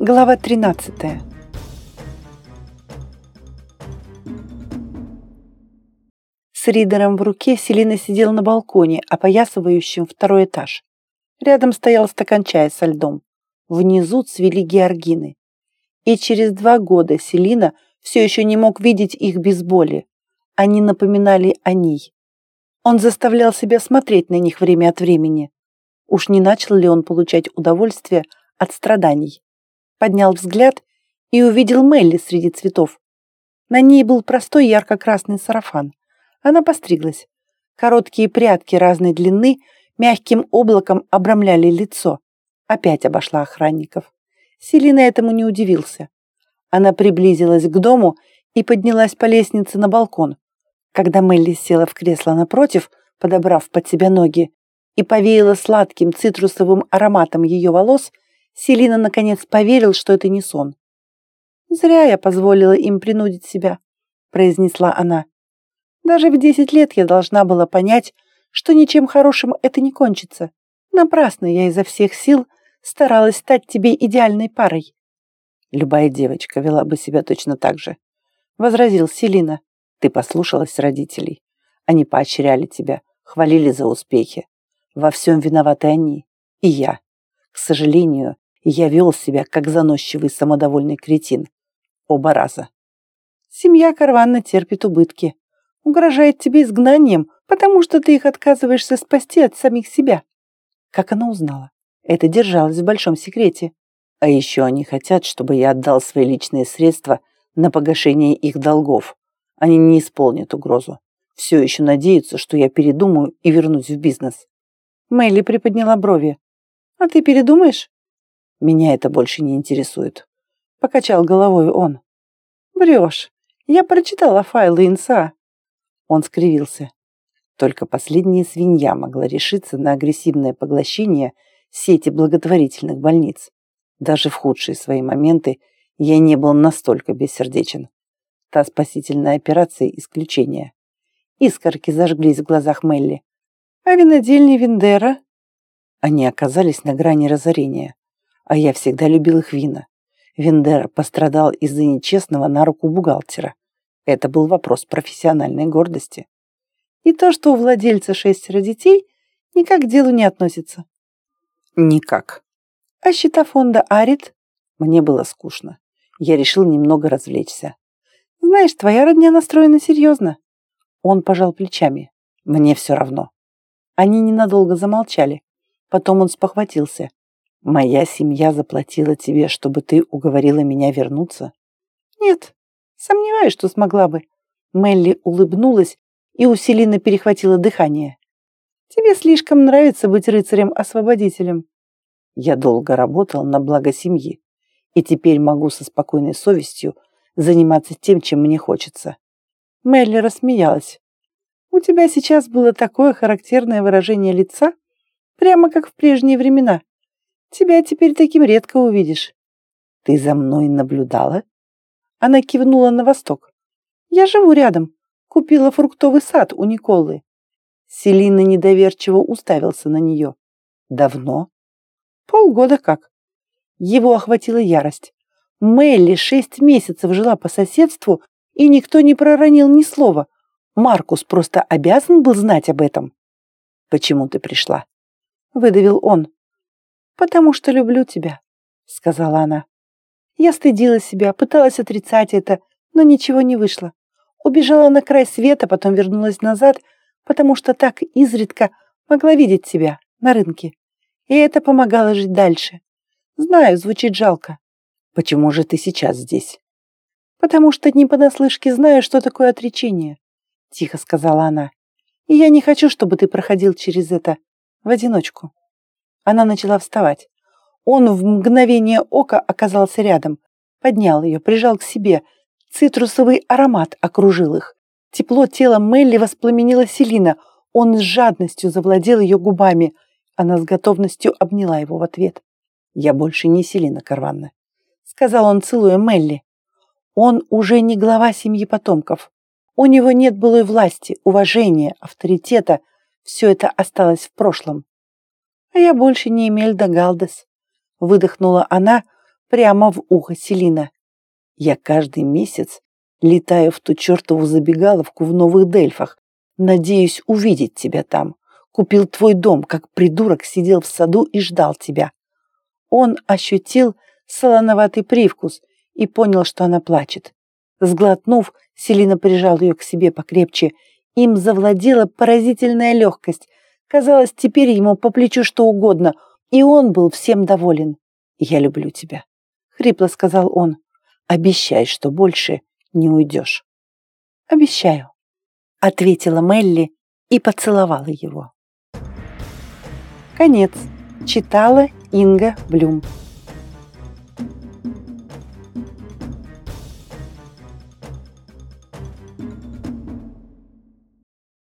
Глава 13. С ридером в руке Селина сидела на балконе, опоясывающем второй этаж. Рядом стоял стакан чая со льдом. Внизу цвели георгины. И через два года Селина все еще не мог видеть их без боли. Они напоминали о ней. Он заставлял себя смотреть на них время от времени. Уж не начал ли он получать удовольствие от страданий? Поднял взгляд и увидел Мелли среди цветов. На ней был простой ярко-красный сарафан. Она постриглась. Короткие прядки разной длины мягким облаком обрамляли лицо. Опять обошла охранников. Селина этому не удивился. Она приблизилась к дому и поднялась по лестнице на балкон. Когда Мелли села в кресло напротив, подобрав под себя ноги, и повеяла сладким цитрусовым ароматом ее волос, Селина наконец поверил, что это не сон. «Зря я позволила им принудить себя», — произнесла она. «Даже в десять лет я должна была понять, что ничем хорошим это не кончится. Напрасно я изо всех сил старалась стать тебе идеальной парой. Любая девочка вела бы себя точно так же. Возразил Селина. Ты послушалась родителей. Они поощряли тебя, хвалили за успехи. Во всем виноваты они. И я. К сожалению, я вел себя как заносчивый самодовольный кретин. Оба раза. Семья Карванна терпит убытки. Угрожает тебе изгнанием, потому что ты их отказываешься спасти от самих себя. Как она узнала? Это держалось в большом секрете. А еще они хотят, чтобы я отдал свои личные средства на погашение их долгов. Они не исполнят угрозу. Все еще надеются, что я передумаю и вернусь в бизнес. Мелли приподняла брови. «А ты передумаешь?» «Меня это больше не интересует», — покачал головой он. «Врешь. Я прочитала файлы ИНСА». Он скривился. Только последняя свинья могла решиться на агрессивное поглощение сети благотворительных больниц. Даже в худшие свои моменты я не был настолько бессердечен. Та спасительная операция – исключение. Искорки зажглись в глазах Мелли. А винодельни Виндера? Они оказались на грани разорения. А я всегда любил их вина. Виндера пострадал из-за нечестного на руку бухгалтера. Это был вопрос профессиональной гордости. И то, что у владельца шестеро детей, никак к делу не относится. Никак. А счета фонда Арит? Мне было скучно. Я решил немного развлечься. Знаешь, твоя родня настроена серьезно. Он пожал плечами. Мне все равно. Они ненадолго замолчали. Потом он спохватился. Моя семья заплатила тебе, чтобы ты уговорила меня вернуться? Нет, сомневаюсь, что смогла бы. Мелли улыбнулась и усиленно перехватила дыхание. Тебе слишком нравится быть рыцарем-освободителем. Я долго работал на благо семьи, и теперь могу со спокойной совестью заниматься тем, чем мне хочется. Мелли рассмеялась. У тебя сейчас было такое характерное выражение лица, прямо как в прежние времена. Тебя теперь таким редко увидишь. Ты за мной наблюдала? Она кивнула на восток. Я живу рядом. Купила фруктовый сад у Николы. Селина недоверчиво уставился на нее. Давно? Полгода как. Его охватила ярость. Мелли шесть месяцев жила по соседству, и никто не проронил ни слова. Маркус просто обязан был знать об этом. «Почему ты пришла?» — выдавил он. «Потому что люблю тебя», — сказала она. Я стыдила себя, пыталась отрицать это, но ничего не вышло. Убежала на край света, потом вернулась назад, потому что так изредка могла видеть себя на рынке и это помогало жить дальше. Знаю, звучит жалко. Почему же ты сейчас здесь? Потому что не понаслышке знаю, что такое отречение, тихо сказала она. И я не хочу, чтобы ты проходил через это в одиночку. Она начала вставать. Он в мгновение ока оказался рядом, поднял ее, прижал к себе. Цитрусовый аромат окружил их. Тепло тела Мелли воспламенила Селина. Он с жадностью завладел ее губами – она с готовностью обняла его в ответ. «Я больше не Селина Карванна», — сказал он, целуя Мелли. «Он уже не глава семьи потомков. У него нет былой власти, уважения, авторитета. Все это осталось в прошлом. А я больше не Эмельда Галдес», — выдохнула она, прямо в ухо Селина. «Я каждый месяц летаю в ту чертову забегаловку в Новых Дельфах. Надеюсь увидеть тебя там. Купил твой дом, как придурок сидел в саду и ждал тебя». Он ощутил солоноватый привкус и понял, что она плачет. Сглотнув, Селина прижал ее к себе покрепче. Им завладела поразительная легкость. Казалось, теперь ему по плечу что угодно, и он был всем доволен. «Я люблю тебя», — хрипло сказал он. «Обещай, что больше не уйдешь». «Обещаю», — ответила Мелли и поцеловала его. Конец. Читала Инга Блюм.